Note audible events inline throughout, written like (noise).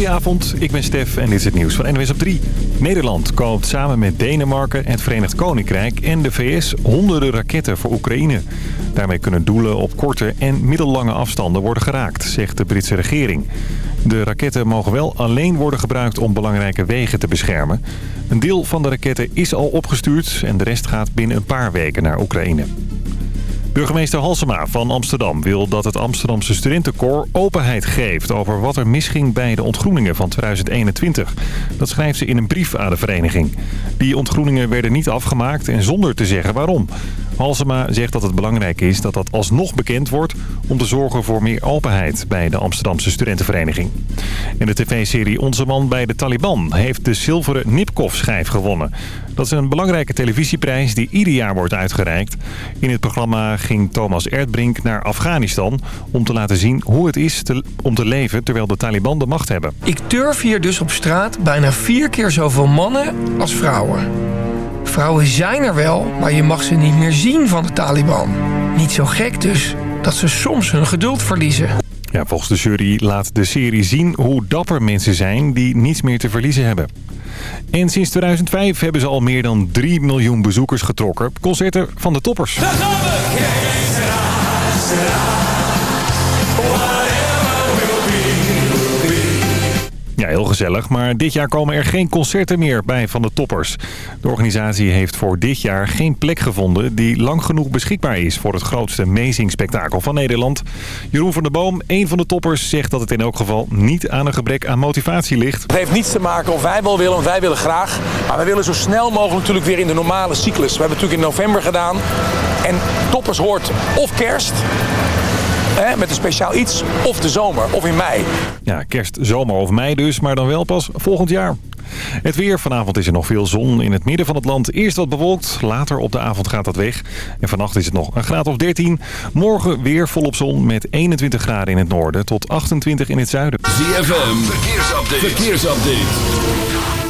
Goedenavond, ik ben Stef en dit is het nieuws van NWS op 3. Nederland koopt samen met Denemarken, het Verenigd Koninkrijk en de VS honderden raketten voor Oekraïne. Daarmee kunnen doelen op korte en middellange afstanden worden geraakt, zegt de Britse regering. De raketten mogen wel alleen worden gebruikt om belangrijke wegen te beschermen. Een deel van de raketten is al opgestuurd en de rest gaat binnen een paar weken naar Oekraïne. Burgemeester Halsema van Amsterdam wil dat het Amsterdamse studentenkoor openheid geeft over wat er misging bij de ontgroeningen van 2021. Dat schrijft ze in een brief aan de vereniging. Die ontgroeningen werden niet afgemaakt en zonder te zeggen waarom. Halsema zegt dat het belangrijk is dat dat alsnog bekend wordt... om te zorgen voor meer openheid bij de Amsterdamse studentenvereniging. In de tv-serie Onze Man bij de Taliban heeft de zilveren Nipkoff-schijf gewonnen. Dat is een belangrijke televisieprijs die ieder jaar wordt uitgereikt. In het programma ging Thomas Erdbrink naar Afghanistan... om te laten zien hoe het is om te leven terwijl de Taliban de macht hebben. Ik durf hier dus op straat bijna vier keer zoveel mannen als vrouwen. Vrouwen zijn er wel, maar je mag ze niet meer zien van de Taliban. Niet zo gek dus dat ze soms hun geduld verliezen. Ja, volgens de jury laat de serie zien hoe dapper mensen zijn die niets meer te verliezen hebben. En sinds 2005 hebben ze al meer dan 3 miljoen bezoekers getrokken. Concerten van de toppers. Ja, heel gezellig. Maar dit jaar komen er geen concerten meer bij van de toppers. De organisatie heeft voor dit jaar geen plek gevonden die lang genoeg beschikbaar is voor het grootste Amazing-spektakel van Nederland. Jeroen van der Boom, een van de toppers, zegt dat het in elk geval niet aan een gebrek aan motivatie ligt. Het heeft niets te maken of wij wel willen, want wij willen graag. Maar wij willen zo snel mogelijk natuurlijk weer in de normale cyclus. We hebben het natuurlijk in november gedaan. En toppers hoort of kerst Hè, met een speciaal iets. Of de zomer, of in mei. Ja, kerst, zomer of mei dus, maar dan wel pas volgend jaar. Het weer. Vanavond is er nog veel zon in het midden van het land. Eerst wat bewolkt, later op de avond gaat dat weg. En vannacht is het nog een graad of 13. Morgen weer volop zon met 21 graden in het noorden tot 28 in het zuiden. ZFM, verkeersupdate. verkeersupdate.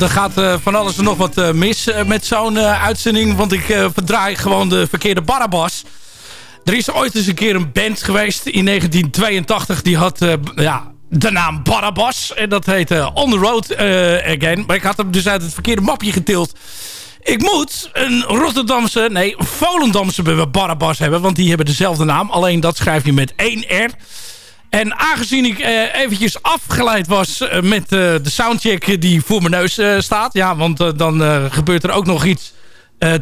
Nou, er gaat van alles en nog wat mis met zo'n uitzending. Want ik verdraai gewoon de verkeerde Barabas. Er is ooit eens een keer een band geweest in 1982. Die had ja, de naam Barabas. En dat heette On The Road Again. Maar ik had hem dus uit het verkeerde mapje getild. Ik moet een Rotterdamse, nee, Volendamse Barabas hebben. Want die hebben dezelfde naam. Alleen dat schrijf je met één R. En aangezien ik eh, eventjes afgeleid was eh, met eh, de soundcheck die voor mijn neus staat. Ja, want dan gebeurt er ook nog iets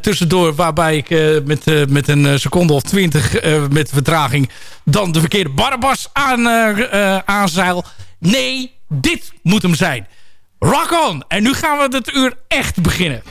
tussendoor waarbij ik met, met een seconde of twintig met vertraging dan de verkeerde Barabbas aan, aanzeil. Nee, dit moet hem zijn. Rock on! En nu gaan we het uur echt beginnen.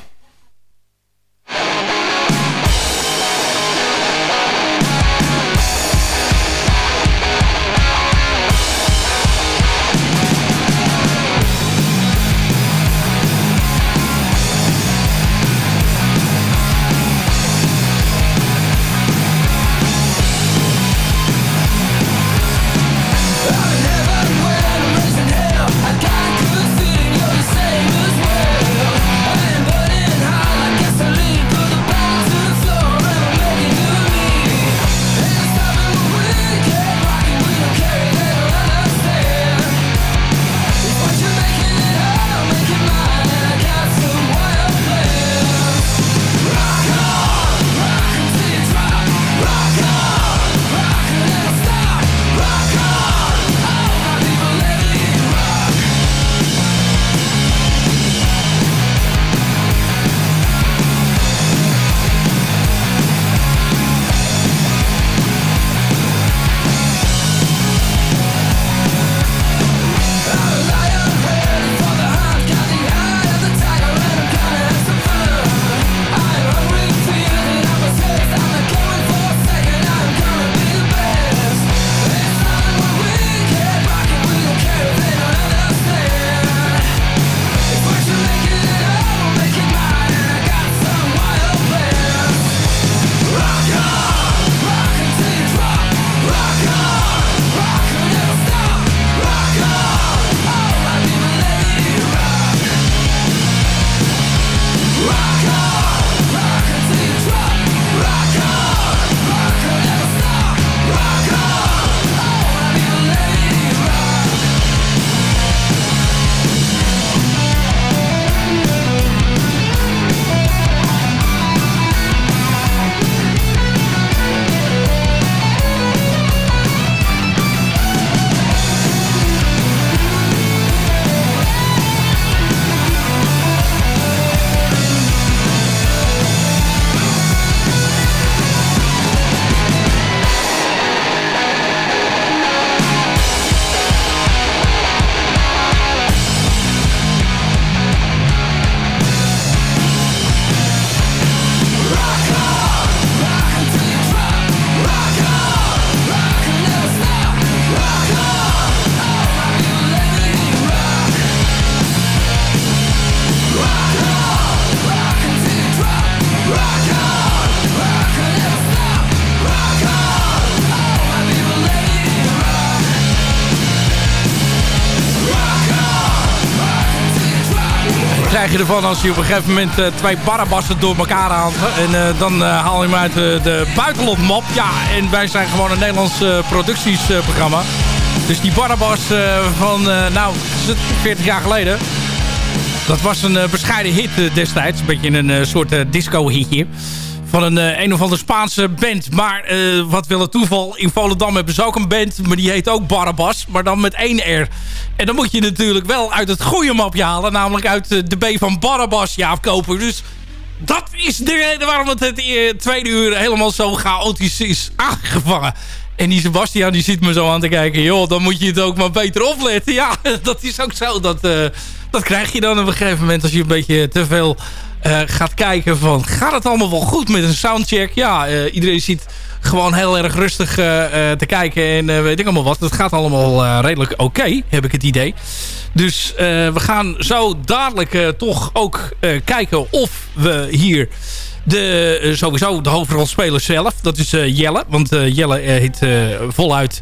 Ervan als je op een gegeven moment uh, twee barabassen door elkaar haalt. En uh, dan uh, haal je hem uit de buitenlandmap. Ja, en wij zijn gewoon een Nederlands productiesprogramma. Dus die barabas van, nou, 40 jaar geleden. Dat was een bescheiden hit destijds. Een beetje een soort disco-hitje van een uh, een of andere Spaanse band. Maar uh, wat wil het toeval, in Volendam hebben ze ook een band, maar die heet ook Barabbas, maar dan met één R. En dan moet je natuurlijk wel uit het goede mapje halen, namelijk uit uh, de B van Barabbas, Jaap Koper. Dus dat is de reden waarom het het tweede uur helemaal zo chaotisch is aangevangen. En die Sebastian die zit me zo aan te kijken. Joh, dan moet je het ook maar beter opletten. Ja, (laughs) dat is ook zo. Dat, dat krijg je dan op een gegeven moment als je een beetje te veel uh, gaat kijken van... gaat het allemaal wel goed met een soundcheck? Ja, uh, iedereen ziet gewoon heel erg rustig uh, te kijken en weet ik allemaal wat. Het gaat allemaal redelijk oké, heb ik het idee. Dus we gaan zo dadelijk toch ook kijken of we hier... De, sowieso de hoofdrolspeler zelf, dat is Jelle. Want Jelle heet voluit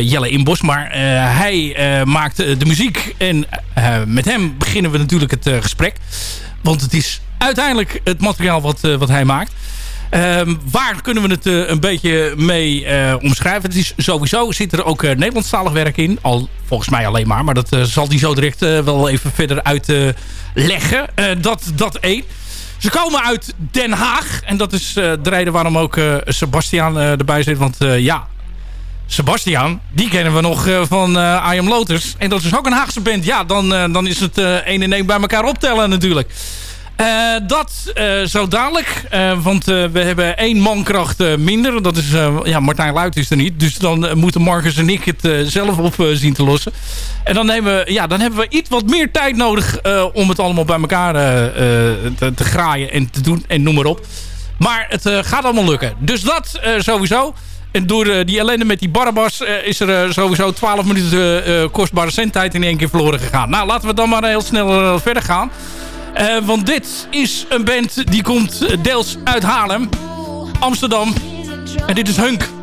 Jelle Inbos. Maar hij maakt de muziek en met hem beginnen we natuurlijk het gesprek. Want het is uiteindelijk het materiaal wat, wat hij maakt. Ehm, waar kunnen we het een beetje mee omschrijven? Het is sowieso zit er ook Nederlandstalig werk in. Al volgens mij alleen maar. Maar dat zal hij zo direct wel even verder uitleggen. dat, dat één. Ze komen uit Den Haag. En dat is de reden waarom ook Sebastian erbij zit. Want ja, Sebastian, die kennen we nog van uh, I Am Lotus. En dat is ook een Haagse band. Ja, dan, dan is het uh, 1 en 1 bij elkaar optellen natuurlijk. Dat zo dadelijk. Want we hebben één mankracht minder. Dat is, ja, Martijn Luit is er niet. Dus dan moeten Marcus en ik het zelf op zien te lossen. En dan, nemen we, ja, dan hebben we iets wat meer tijd nodig om het allemaal bij elkaar te, graaien en te doen. En noem maar op. Maar het gaat allemaal lukken. Dus dat sowieso. En door die ellende met die Barabbas is er sowieso 12 minuten kostbare zendtijd in één keer verloren gegaan. Nou, laten we dan maar heel snel verder gaan. Want dit is een band die komt deels uit Haarlem, Amsterdam. En dit is Hunk.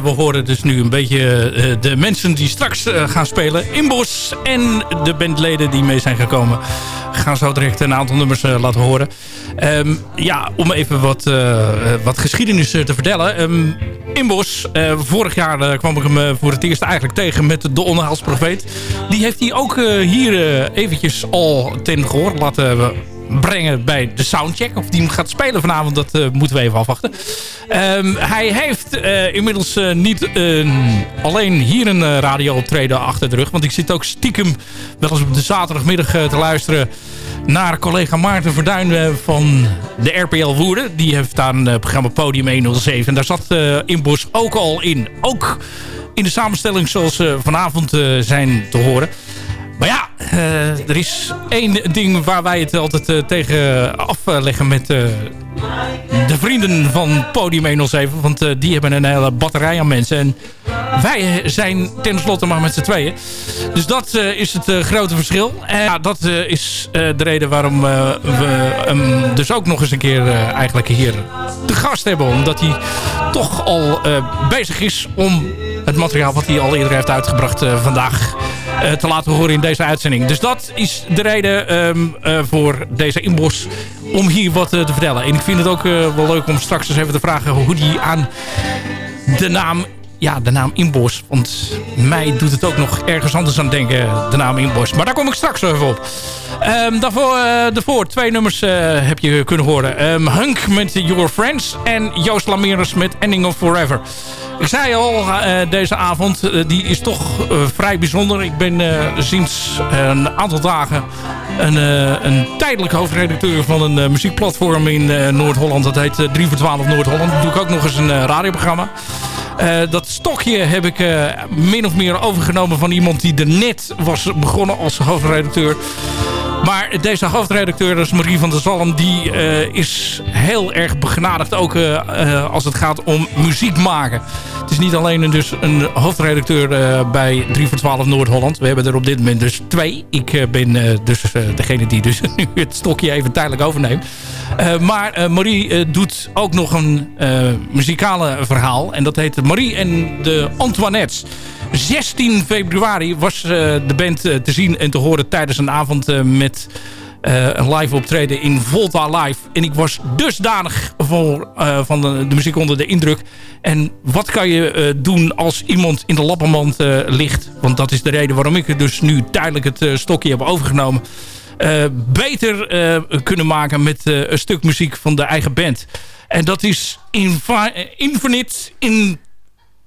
We horen dus nu een beetje eh, de mensen die straks eh, gaan spelen. Inbos en de bandleden die mee zijn gekomen. Gaan zo direct een aantal nummers eh, laten horen. Ehm, ja, om even wat, wat geschiedenis te vertellen. Ehm Inbos, vorig jaar kwam ik hem voor het eerst eigenlijk tegen met de Onderhaalsprofeet. Die heeft hij ook hier eventjes al ten gehoor laten brengen bij de soundcheck. Of die hem gaat spelen vanavond, dat eh, moeten we even afwachten. Ehm, hij heeft eh, inmiddels eh, niet alleen hier een uh, radio-optreden achter de rug. Want ik zit ook stiekem wel eens op de zaterdagmiddag te luisteren naar collega Maarten Verduin van de RPL Woerden. Die heeft een eh, programma Podium 107. En daar zat Inbos ook al in. Ook in de samenstelling zoals ze vanavond zijn te horen. Maar ja, uh, er is één ding waar wij het altijd uh, tegen afleggen met uh, de vrienden van Podium 107. Want die hebben een hele batterij aan mensen. En wij zijn tenslotte maar met z'n tweeën. Dus dat is het grote verschil. En ja, dat is de reden waarom we hem dus ook nog eens een keer eigenlijk hier te gast hebben. Omdat hij toch al bezig is om het materiaal wat hij al eerder heeft uitgebracht vandaag te laten horen in deze uitzending. Dus dat is de reden um, uh, voor deze inbos om hier wat uh, te vertellen. En ik vind het ook wel leuk om straks eens even te vragen hoe die aan de naam... Ja, de naam Inbos. Want mij doet het ook nog ergens anders aan denken, de naam Inbos. Maar daar kom ik straks even op. Um, daarvoor, daarvoor twee nummers heb je kunnen horen. Um, Hunk met Your Friends en Joost Lameres met Ending of Forever. Ik zei al, uh, deze avond, die is toch vrij bijzonder. Ik ben sinds een aantal dagen een, een tijdelijk hoofdredacteur van een muziekplatform in Noord-Holland. Dat heet 3 voor 12 Noord-Holland. Doe ik ook nog eens een radioprogramma. Dat stokje heb ik min of meer overgenomen van iemand die er net was begonnen als hoofdredacteur. Maar deze hoofdredacteur, dus Marie van der Zalm... die uh, is heel erg begenadigd ook uh, uh, als het gaat om muziek maken. Het is niet alleen een, dus een hoofdredacteur bij 3 voor 12 Noord-Holland. We hebben er op dit moment dus twee. Ik ben dus degene die dus (laughs) nu het stokje even tijdelijk overneemt. maar Marie doet ook nog een muzikale verhaal. En dat heet Marie en de Antoinettes. 16 februari was uh, de band uh, te zien en te horen tijdens een avond uh, met een live optreden in Volta Live. En ik was dusdanig van de, de, muziek onder de indruk. En wat kan je doen als iemand in de lappenmand ligt? Want dat is de reden waarom ik dus nu tijdelijk het stokje heb overgenomen. beter kunnen maken met een stuk muziek van de eigen band. En dat is Infinite in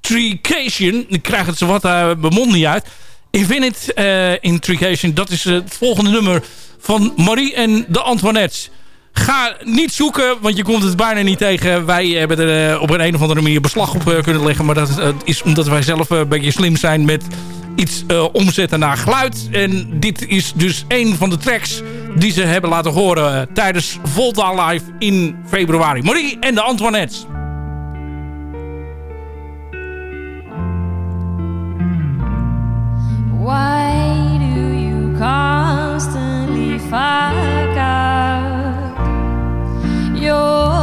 Intrication. Ik krijg het zo wat uh, mijn mond niet uit. Infinite uh, Intrication. Dat is het volgende nummer van Marie en de Antoinettes. Ga niet zoeken, want je komt het bijna niet tegen. Wij hebben er uh, op een, een of andere manier beslag op kunnen leggen. Maar dat is omdat wij zelf een beetje slim zijn met iets omzetten naar geluid. En dit is dus een van de tracks die ze hebben laten horen tijdens Volta Live in februari. Marie en de Antoinettes. Why do you constantly fuck up? You're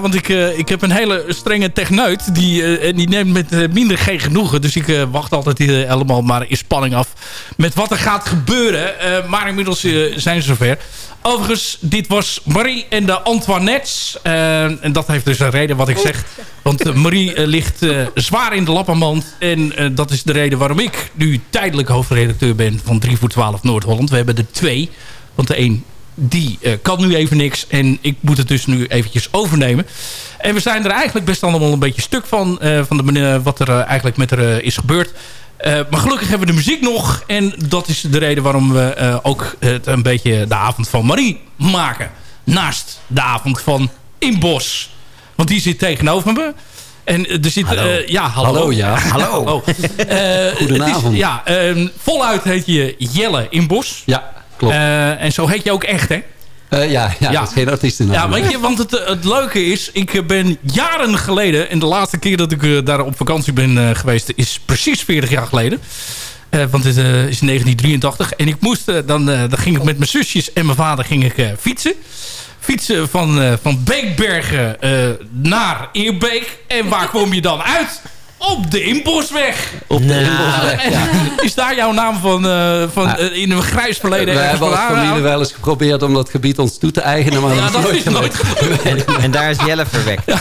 want ik, eh, ik heb een hele strenge techneut. Die, eh, en die neemt met eh, minder geen genoegen. Dus ik eh, wacht altijd eh, helemaal maar in spanning af met wat er gaat gebeuren. Eh, maar inmiddels eh, zijn ze zover. Overigens, dit was Marie en de Antoinettes. Eh, en dat heeft dus een reden wat ik zeg. Want eh, Marie eh, ligt eh, zwaar in de lappenmand. En eh, dat is de reden waarom ik nu tijdelijk hoofdredacteur ben van 3 voor 12 Noord-Holland. We hebben er twee. Want de een die eh, kan nu even niks. En ik moet het dus nu eventjes overnemen. En we zijn er eigenlijk best allemaal een beetje stuk van. eh, van de manier wat er eh, eigenlijk met eh, is gebeurd. Maar gelukkig hebben we de muziek nog. En dat is de reden waarom we ook het een beetje de avond van Marie maken. Naast de avond van Inbos. Want die zit tegenover me. En er zit... ja, hallo. Hallo, ja. (laughs) Hallo. Goedenavond. het is- ja, ehm, voluit heet je Jelle Inbos. Ja, klopt. Eh, en zo heet je ook echt, hè? Eh, ja, ja, ja. dat is geen artiestennaam. Ja, weet je, want het, eh, het leuke is, ik ben jaren geleden... en de laatste keer dat ik daar op vakantie ben geweest... is precies 40 jaar geleden. Eh, want het is 1983. En ik moest, dan, eh, dan ging ik met mijn zusjes en mijn vader ging ik, eh, fietsen. Fietsen van, eh, van Beekbergen eh, naar Eerbeek. En waar (laughs) kom je dan uit? Op de Inbosweg. Op de Inbosweg, ja. (laughs) Is daar jouw naam van, eh, van eh, in een grijs verleden We hebben als familie wel eens geprobeerd om dat gebied ons toe te eigenen, maar Ja, dat is dat nooit is nooit gelukt. En daar is Jelle verwekt. (laughs)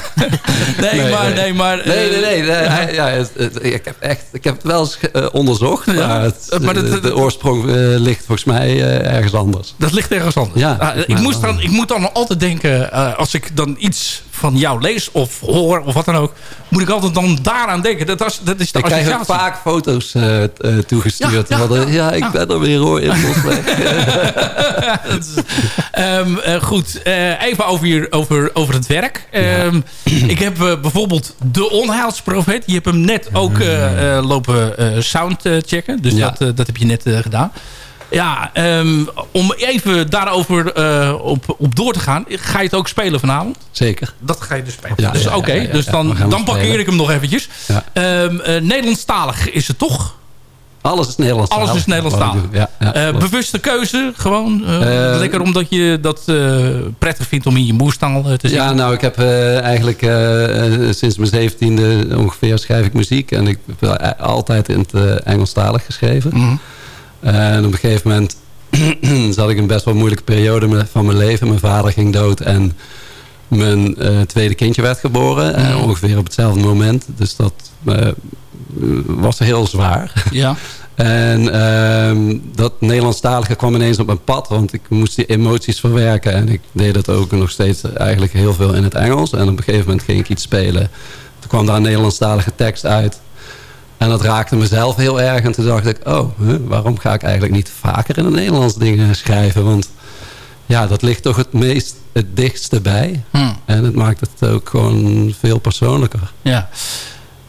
Nee, Nee, maar... nee. Nee, maar Nee, eh, nee, nee. nee, ja, het- het- ik, heb echt, ik heb het wel eens eh, onderzocht, Ja, maar, het, maar dat- de, de oorsprong eh, ligt volgens mij eh, ergens anders. Dat ligt ergens anders. Ja, Ah, ik, moest dan, ik moet dan altijd denken, eh, als ik dan iets van jou lees of hoor of wat dan ook, moet ik altijd dan daaraan denken. Dat, is, dat is de Ik krijg ook vaak foto's eh, eh, toegestuurd. Ja, Ja, ja, ja, ja, ik ben er weer hoor, (laughs) (laughs) Ehm, eh, goed, even over, hier, over, over het werk. Ehm, (clears throat) ik heb bijvoorbeeld De Onheilsprofeet. Je hebt hem net ook eh, lopen eh, sound eh, checken. Dus dat, dat heb je net gedaan. Ja, ehm, om even daarover eh, op, op door te gaan. Ga je het ook spelen vanavond? Zeker. Dat ga je dus spelen. Ja, dus oké, ja, ja, dus ja, dan, dan parkeer ik hem nog eventjes. Ja. Ehm, eh, Nederlandstalig is het toch? Alles is Nederlands. Alles is Nederlandstalig. Ja, ja, Eh, bewuste keuze, gewoon. eh, Eh, lekker omdat je dat eh, prettig vindt om in je moerstaal eh, te zingen. Ja, nou, ik heb eh, eigenlijk sinds mijn zeventiende ongeveer schrijf ik muziek. En ik heb altijd in het eh, Engelstalig geschreven. Mhm. En op een gegeven moment (clears throat) zat ik in een best wel moeilijke periode van mijn leven. Mijn vader ging dood en mijn eh, tweede kindje werd geboren. eh, Mhm. ongeveer op hetzelfde moment. Dus dat eh, was heel zwaar. Ja. (laughs) En ehm, dat Nederlandstalige kwam ineens op mijn pad. Want ik moest die emoties verwerken. En ik deed dat ook nog steeds eigenlijk heel veel in het Engels. En op een gegeven moment ging ik iets spelen. Toen kwam daar een Nederlandstalige tekst uit. En dat raakte mezelf heel erg. En toen dacht ik, oh, huh, waarom ga ik eigenlijk niet vaker in het Nederlands dingen schrijven? Want ja, dat ligt toch het meest, het dichtste bij. Hm. En het maakt het ook gewoon veel persoonlijker. ja.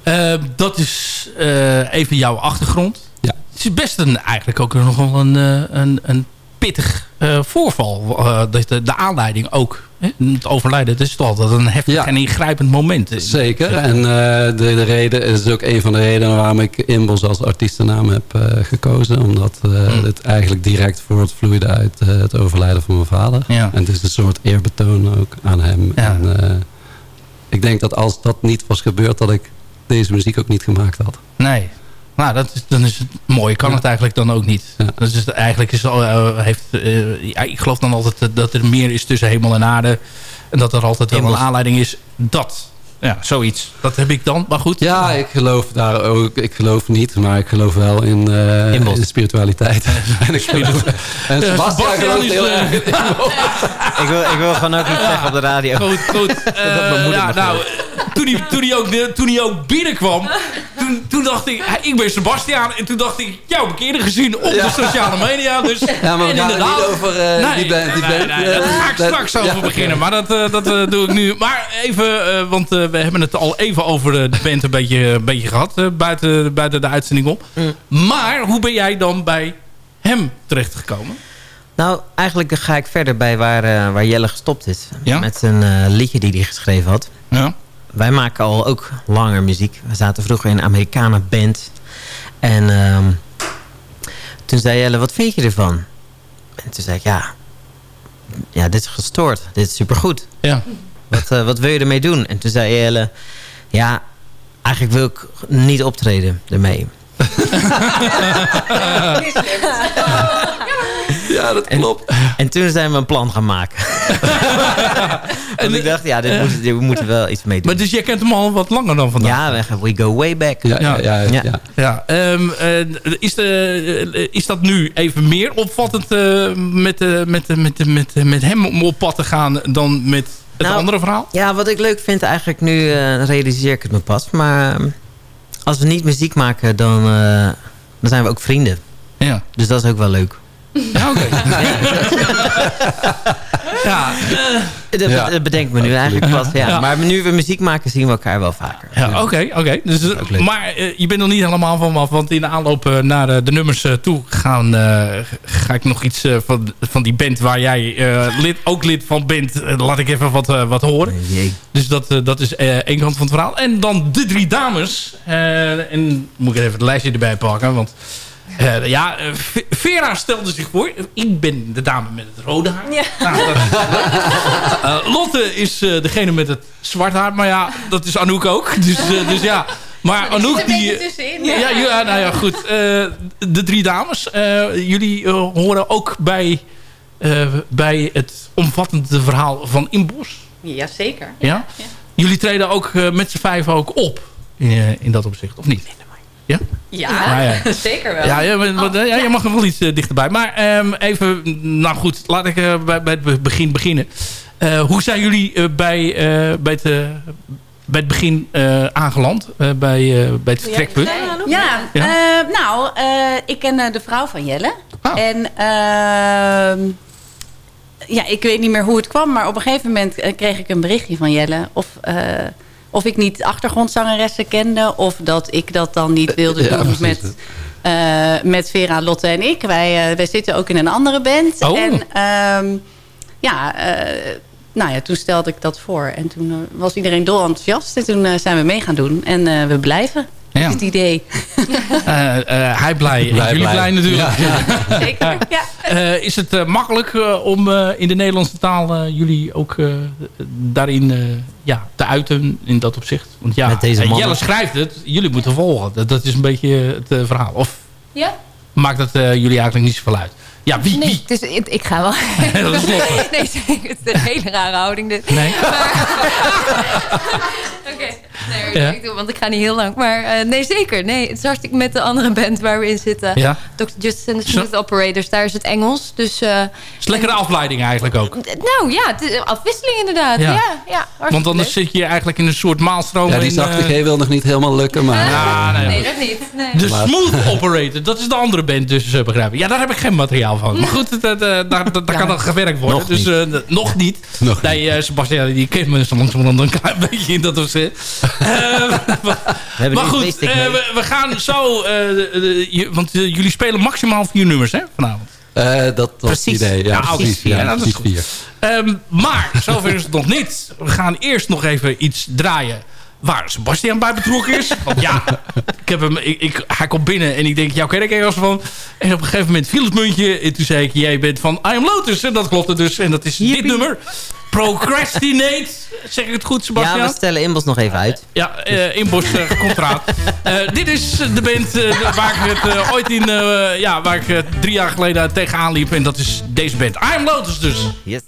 Eh, dat is eh, even jouw achtergrond. Ja. Het is best een, eigenlijk ook nog wel een, eh, een, een pittig eh, voorval. de, de aanleiding ook. Het overlijden, dat is toch altijd een heftig Ja. en ingrijpend moment. Zeker. En eh, de, de reden is ook een van de redenen waarom ik Inbos als artiestennaam heb eh, gekozen. Omdat eh, Mm. het eigenlijk direct voortvloeide uit het overlijden van mijn vader. Ja. En het is een soort eerbetoon ook aan hem. Ja. En ik denk dat als dat niet was gebeurd, dat ik deze muziek ook niet gemaakt had. Nee. Nou, dat is, dan is het mooi. Kan Ja. het eigenlijk dan ook niet. Ja. Dat is, eigenlijk is, al, eh, heeft, eh, ja, ik geloof dan altijd dat er meer is tussen hemel en aarde. En dat er altijd wel een aanleiding is. Dat. Ja, zoiets. Dat heb ik dan. Maar goed. Ja, ik geloof daar ook. Ik geloof niet, maar ik geloof wel in, eh, Inbos. in spiritualiteit. (laughs) en ik geloof, en Sebastian gelooft is, heel erg in. Ik wil, ik wil gewoon ook iets zeggen op de radio. Goed, goed. (laughs) Eh, me nou, toen hij, toen, hij ook, de- toen hij ook binnenkwam, toen, toen dacht ik, hij- ik ben Sebastiaan. En toen dacht ik, jou heb ik eerder gezien op de sociale media. Dus, Ja, maar we gaan inderdaad- niet over eh, Nee, die band. Die nee, band nee, daar eh, ga ik straks over ja, beginnen. Maar dat, eh, dat eh, doe ik nu. Maar even, eh, want eh, we hebben het al even over de band een beetje, een beetje gehad. eh, buiten, buiten de uitzending om. Maar hoe ben jij dan bij hem terechtgekomen? Nou, eigenlijk ga ik verder bij waar, waar Jelle gestopt is. Ja? Met een eh, liedje die hij geschreven had. Ja. Wij maken al ook langer muziek. We zaten vroeger in een Amerikanen band. En ehm, toen zei Jelle, wat vind je ervan? En toen zei ik, ja, ja, dit is gestoord. Dit is supergoed. Ja. Wat, eh, wat wil je ermee doen? En toen zei Jelle, ja, eigenlijk wil ik niet optreden ermee. (laughs) (laughs) Ja, dat klopt. En toen zijn we een plan gaan maken. (laughs) en ik dacht, ja, dit moet, dit moeten we wel iets mee doen. Maar dus jij kent hem al wat langer dan vandaag? Ja, we, gaan- we go way back. Ja, ja, ja, ja. Ja. Ja, ehm, eh, is, de, eh, is dat nu even meer opvattend eh, met, eh, met, eh, met, met, met, met hem om op pad te gaan dan met het Nou, andere verhaal? Ja, wat ik leuk vind eigenlijk nu, eh, realiseer ik het me pas. Maar eh, als we niet muziek maken, dan, eh, dan zijn we ook vrienden. Ja, Dus dat is ook wel leuk. Ja oké. (laughs) ja, Dat, Ja. dat bedenk ik me nu eigenlijk pas. Ja. Ja. Maar nu we muziek maken, zien we elkaar wel vaker. ja oké. oké. Dus, maar eh, je bent nog niet helemaal van me af. Want in de aanloop eh, naar eh, de nummers eh, toe gaan, eh, ga ik nog iets eh, van, van die band waar jij eh, lid, ook lid van bent. eh, laat ik even wat, eh, wat horen. Jee. Dus dat, eh, dat is eh, één kant van het verhaal. En dan de drie dames. Eh, en moet ik even het lijstje erbij pakken. Want eh, ja, eh, Vera stelde zich voor. Ik ben de dame met het rode haar. Ja. Nou, dat- (laughs) Eh, Lotte is degene met het zwart haar. Maar ja, dat is Anouk ook. Dus, dus ja. Maar Anouk die... tussenin. ja, ja, nou ja, goed. De drie dames. jullie horen ook bij, bij het omvattende verhaal van Inbos. Jazeker. Ja? Jullie treden ook met z'n vijf ook op in, in dat opzicht, of niet? Ja? Ja, Ja, ja. (laughs) zeker wel. Ja, ja, maar- maar, ja, je mag er wel iets eh, dichterbij. Maar ehm, even, nou goed, laat ik eh, bij, bij het be- begin beginnen. Eh, hoe zijn jullie eh, bij, eh, bij, het, bij het begin eh, aangeland? eh, bij, eh, bij het vertrekpunt? Ja, Ja? eh, nou, eh, ik ken eh, de vrouw van Jelle. Ah. En ehm, ja, ik weet niet meer hoe het kwam, maar op een gegeven moment kreeg ik een berichtje van Jelle. Of, eh, of ik niet achtergrondzangeressen kende, of dat ik dat dan niet wilde Ja, doen met, eh, met Vera, Lotte en ik. Wij, eh, wij zitten ook in een andere band. Oh. En ehm, ja, eh, nou ja, toen stelde ik dat voor. En toen was iedereen dol enthousiast. En toen zijn we mee gaan doen. En we blijven. Ja. Dat is het idee. Eh, eh, hij blij, en jullie blij. blij natuurlijk. Zeker. Ja. Eh, is het eh, makkelijk eh, om eh, in de Nederlandse taal eh, jullie ook eh, daarin eh, ja, te uiten in dat opzicht? Want ja, Met deze mannen. Jelle schrijft het, jullie moeten volgen. Dat, dat is een beetje het verhaal. Of Ja? maakt dat eh, jullie eigenlijk niet zoveel uit? Ja, wie? Nee, wie? dus ik, ik ga wel. (laughs) dat is nee, zeker. Het is een hele rare houding dit. Nee? (laughs) (laughs) Oké. Nee, Ja. ik doe, want ik ga niet heel lang. Maar eh, nee, zeker. Nee, het is hartstikke met de andere band waar we in zitten. Ja. Dr. Justice and the Smooth Operators. Daar is het Engels. Dus, eh, Het is lekkere afleiding eigenlijk ook. nou ja, het is afwisseling inderdaad. Ja. Ja, Want anders leuk. zit je eigenlijk in een soort maalstroom. Ja, die eh, G wil nog niet helemaal lukken, maar... Ja, nee. Nee, dat niet. Nee. De Smooth Operator, dat is de andere band dus, eh, begrijp ik. Ja, daar heb ik geen materiaal van. Maar goed, dat, eh, daar, daar, daar kan dat gewerkt worden. Nog dus niet. eh, nog niet. Nog nee, eh, Sebastian, die kent me zo langzamerhand een klein beetje in dat opzicht. Eh, (laughs) We maar goed, eh, we, we gaan zo... eh, de- de- je- want jullie spelen maximaal vier nummers, hè, vanavond. Eh, dat was Precies. het idee. Ja, Ja, precies. precies. Ja, Ja, vier. Ehm, maar zover is het nog niet. We gaan eerst nog even iets draaien waar Sebastian bij betrokken is. Want ja, ik heb hem, ik, ik, hij komt binnen en ik denk, jou ken ik ergens van. En op een gegeven moment viel het muntje. En toen zei ik, jij bent van I Am Lotus. En dat klopte dus. En dat is dit nummer. Procrastinate. Zeg ik het goed, Sebastian? Ja, we stellen Inbos nog even uit. Ja, eh Inbos uh, komt eraan. Eh, dit is de band eh, waar ik het eh, ooit in, eh, ja, waar ik eh, drie jaar geleden tegenaan liep. En dat is deze band. I Am Lotus dus. Yes.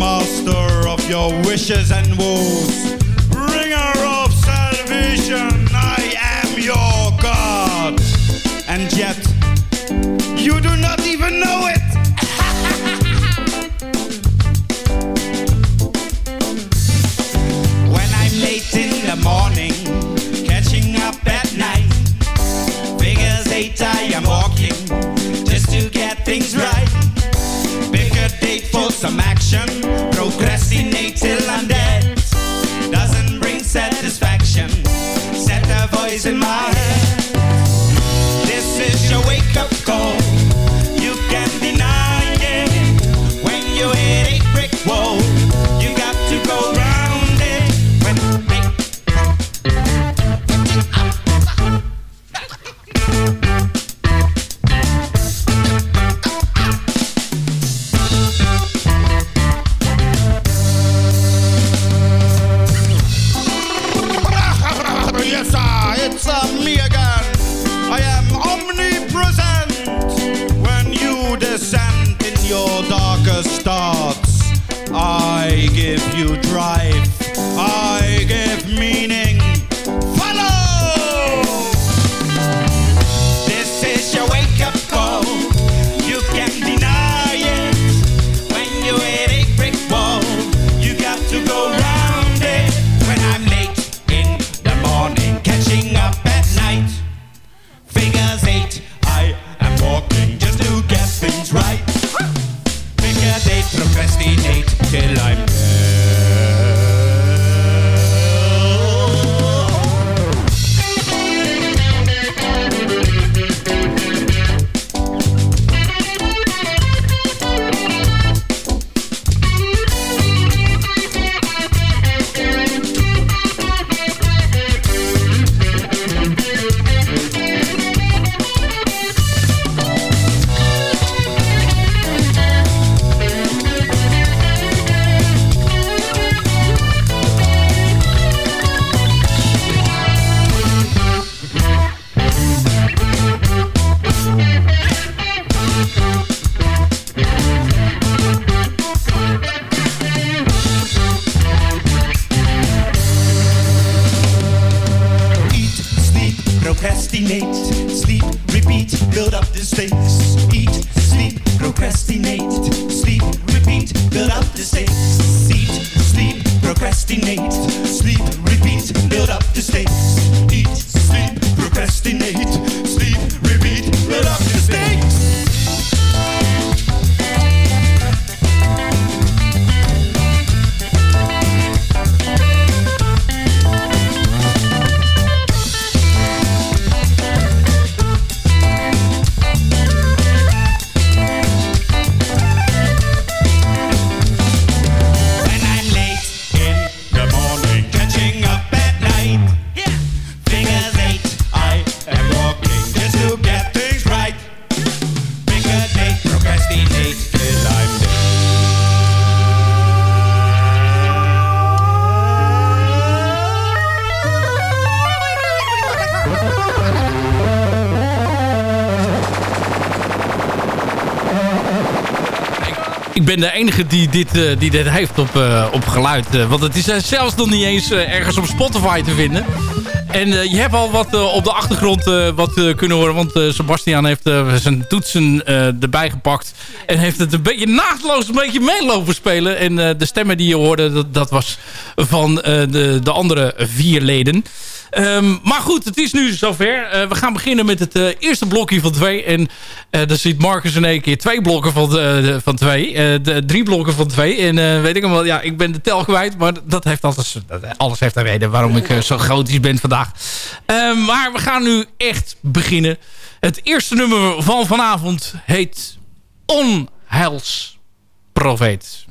Master of your wishes and woes, some action, procrastinate till I'm dead. Sleep, repeat, build up the stakes. Eat, sleep, procrastinate. Ben de enige die dit, eh, die dit heeft op, eh, op geluid. eh, want het is zelfs nog niet eens ergens op Spotify te vinden. En je hebt al wat op de achtergrond wat kunnen horen. Want Sebastian heeft zijn toetsen erbij gepakt. En heeft het een beetje naadloos een beetje meelopen spelen. En de stemmen die je hoorde, dat, dat was van de, de andere vier leden. Ehm, maar goed, het is nu zover. Eh, we gaan beginnen met het eh, eerste blokje van twee. En uh, ziet Marcus in één keer twee blokken van, van twee. De, drie blokken van twee. En weet ik hem wel, ja, ik ben de tel kwijt. Maar dat heeft alles, alles heeft een reden waarom ik zo groot ben vandaag. Ehm, maar we gaan nu echt beginnen. Het eerste nummer van vanavond heet Onheilsprofeet.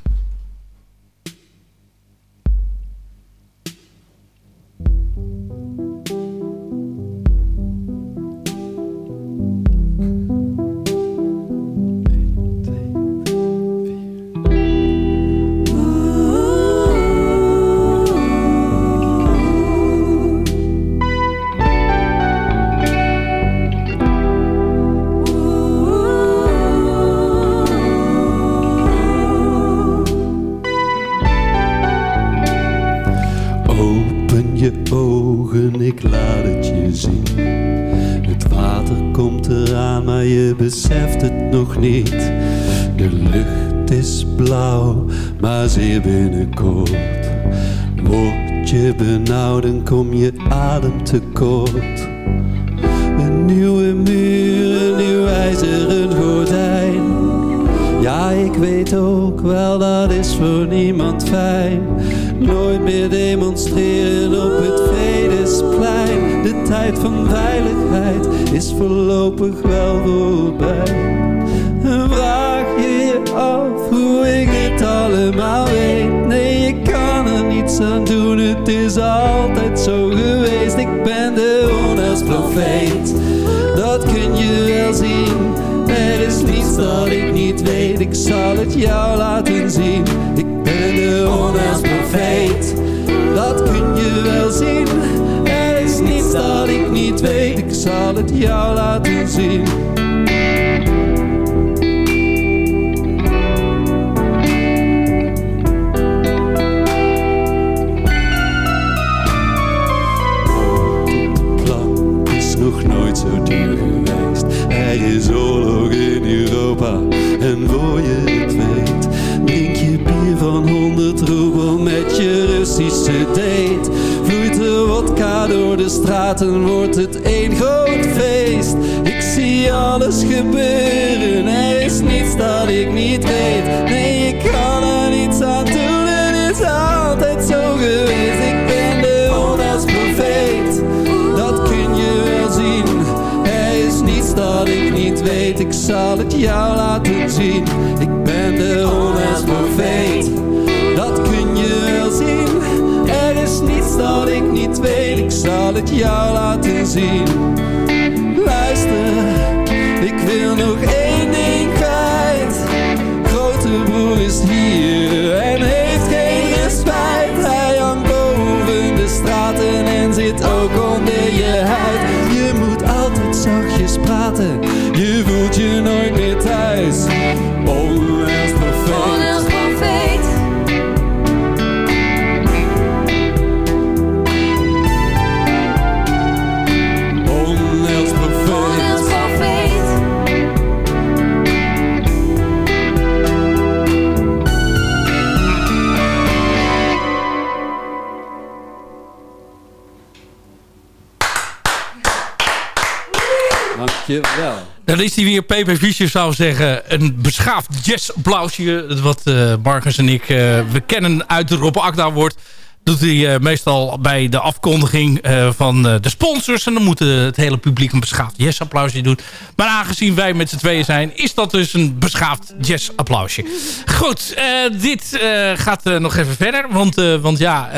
Zeer binnenkort. Word je benauwd en kom je adem tekort. Een nieuwe muur, een nieuw ijzeren gordijn. Ja, ik weet ook wel, dat is voor niemand fijn. Nooit meer demonstreren op het Vredesplein. De tijd van veiligheid is voorlopig wel voorbij. Allemaal weet? Nee, je kan er niets aan doen, het is altijd zo geweest. Ik ben de onheilsprofeet, dat kun je wel zien. Er is niets dat ik niet weet, ik zal het jou laten zien. Ik ben de onheilsprofeet, dat kun je wel zien. Er is niets dat ik niet weet, ik zal het jou laten zien. Door de straten, wordt het één groot feest. Ik zie alles gebeuren, er is niets dat ik niet weet. Nee, ik kan er niets aan doen, het is altijd zo geweest. Ik ben de onheilsprofeet, dat kun je wel zien. Er is niets dat ik niet weet, ik zal het jou laten zien. Ik ben de onheilsprofeet, ik zal het jou laten zien. Luister, ik wil nog één ding kwijt. Grote broer is hier en heeft geen respijt. Hij hangt boven de straten en zit ook onder je huid. Je moet altijd zachtjes praten, je voelt je nooit meer thuis. Dan is hij weer Fischer zou zeggen. Een beschaafd jazzapplausje. Wat eh Marcus en ik, eh, we kennen uit de Rob Akda wordt. Doet hij eh, meestal bij de afkondiging van de sponsors. En dan moet het hele publiek een beschaafd jazzapplausje doen. Maar aangezien wij met z'n tweeën zijn, is dat dus een beschaafd jazzapplausje. Goed, dit gaat nog even verder. Want, want ja,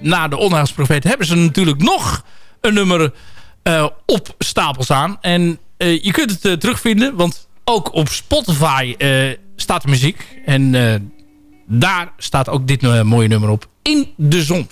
na de onheilsprofeet hebben ze natuurlijk nog een nummer op stapel staan. En eh, je kunt het eh, terugvinden, want ook op Spotify eh, staat de muziek. En daar staat ook dit mooie nummer op. In de zon.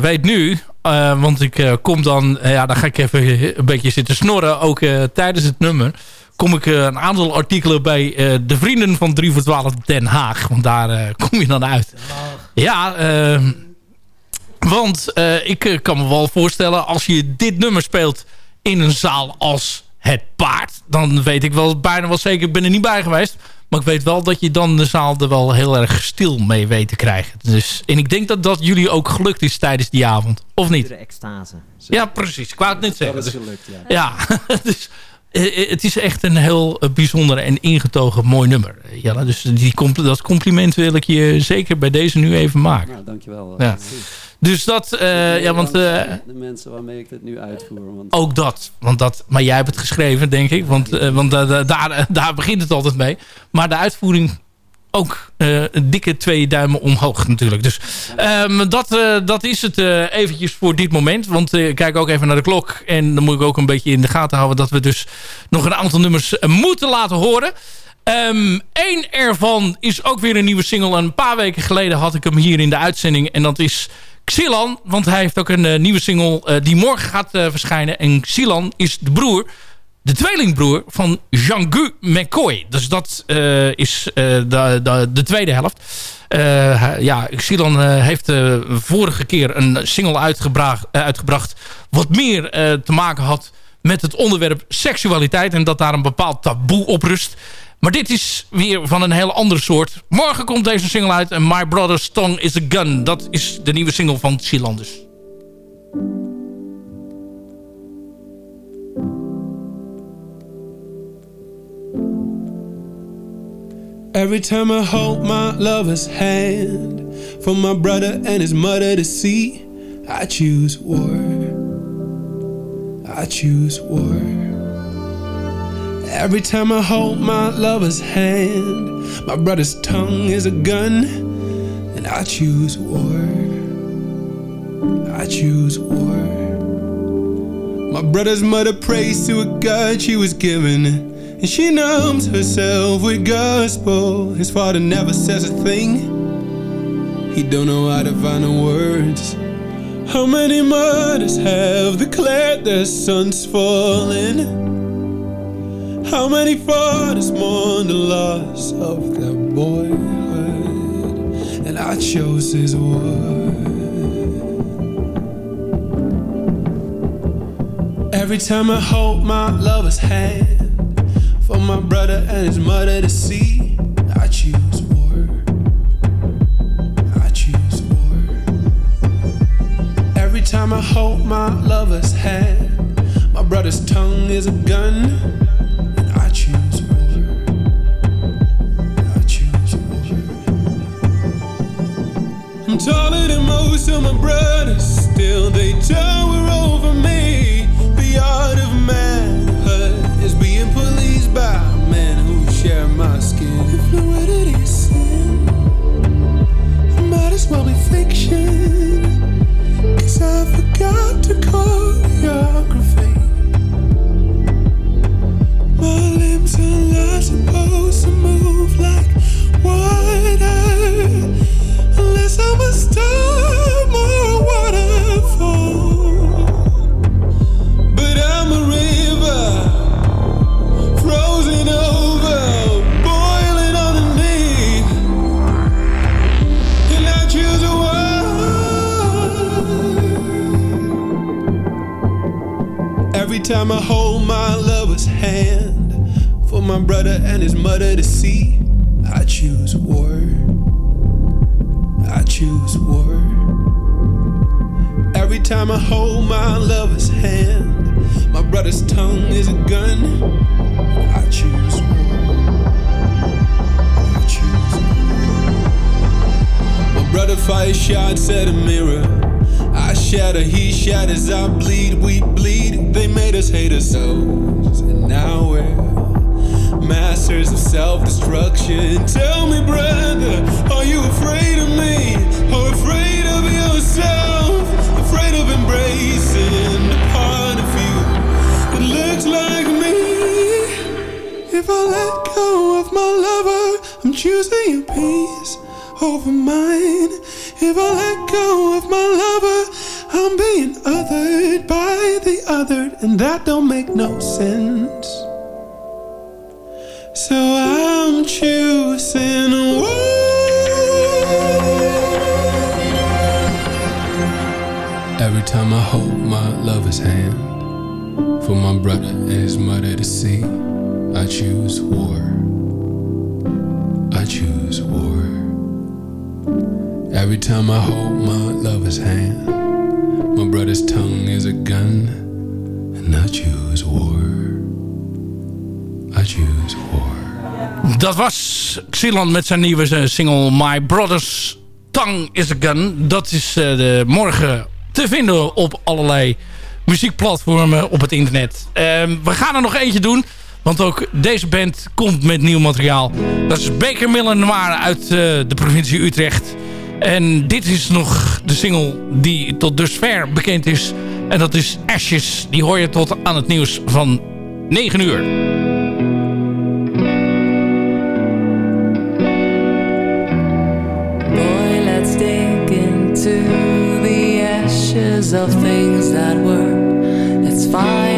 Weet nu... eh, want ik eh, kom dan... eh, ja, dan ga ik even een beetje zitten snorren. Ook tijdens het nummer. Kom ik een aantal artikelen bij de vrienden van 3 voor 12 Den Haag. Want daar kom je dan uit. Ja, eh, want ik kan me wel voorstellen... als je dit nummer speelt in een zaal als Het Paard... dan weet ik wel bijna wel zeker... ik ben er niet bij geweest... maar ik weet wel dat je dan de zaal er wel heel erg stil mee weet te krijgen. Dus, en ik denk dat dat jullie ook gelukt is tijdens die avond. Of niet? De extase. Ja, precies. Ik wou het niet zeggen. Dat is gelukt, ja. ja, (laughs) dus eh, eh, het is echt een heel eh, bijzonder en ingetogen mooi nummer. Jelle. Dus die dat compliment wil ik je zeker bij deze nu even maken. Nou, dankjewel. Ja. Dus dat, eh, ja, want... eh, de mensen waarmee ik dit nu uitvoer. Want ook dat, want dat. Maar jij hebt het geschreven, denk ik. Want, eh, want da- daar, daar begint het altijd mee. Maar de uitvoering ook een dikke twee duimen omhoog natuurlijk. Dus ehm, dat, dat is het eventjes voor dit moment. Want ik kijk ook even naar de klok. En dan moet ik ook een beetje in de gaten houden... dat we dus nog een aantal nummers moeten laten horen. Eén ervan is ook weer een nieuwe single. Een paar weken geleden had ik hem hier in de uitzending. En dat is Xilan. Want hij heeft ook een eh, nieuwe single eh, die morgen gaat eh, verschijnen. En Xilan is de broer, de tweelingbroer van Jean-Gu McCoy. Dus dat is de, de, de tweede helft. Ja, Xilan heeft vorige keer een single uitgebracht, uitgebracht... wat meer te maken had met het onderwerp seksualiteit... en dat daar een bepaald taboe op rust... Maar dit is weer van een heel andere soort. Morgen komt deze single uit en My Brother's Tongue is a Gun. Dat is de nieuwe single van Chilan dus. Every time I hold my lover's hand for my brother and his mother to see, I choose war. I choose war. Every time I hold my lover's hand, my brother's tongue is a gun, and I choose war. I choose war. My brother's mother prays to a God she was given, and she numbs herself with gospel. His father never says a thing, he don't know how to find the words. How many mothers have declared their sons fallen? How many fathers mourn the loss of their boyhood? And I chose his word. Every time I hold my lover's hand for my brother and his mother to see, I choose war. I choose war. Every time I hold my lover's hand, my brother's tongue is a gun, taller than most of my brothers, still they tower over me. The art of manhood is being policed by men who share my skin. If fluidity is sin, might as well be fiction. Cause I forgot to time I hold my lover's hand for my brother and his mother to see, I choose war. I choose war. Every time I hold my lover's hand, my brother's tongue is a gun. I choose war. I choose war. My brother fires shots at a mirror. I shatter, he shatters, I bleed, we bleed. Us hate ourselves, and now we're masters of self-destruction. Tell me, brother, are you afraid of me or afraid of yourself? Afraid of embracing the part of you that looks like me? If I let go of my lover, I'm choosing your peace over mine. If I let go of my lover, I'm being othered by the othered, and that don't make no sense. So I'm choosing war. Every time I hold my lover's hand for my brother and his mother to see, I choose war. I choose war. Every time I hold my lover's hand, my brother's tongue is a gun, and I choose war. I choose war. Dat was Xilan met zijn nieuwe eh, single My Brother's Tongue is a Gun. Dat is eh, de morgen te vinden op allerlei muziekplatformen op het internet. Ehm, we gaan er nog eentje doen. Want ook deze band komt met nieuw materiaal. Dat is Baker Miller Noir uit eh, de provincie Utrecht. En dit is nog de single die tot dusver bekend is. En dat is Ashes. Die hoor je tot aan het nieuws van 9 uur. Let's dig into the ashes of things that were. Let's find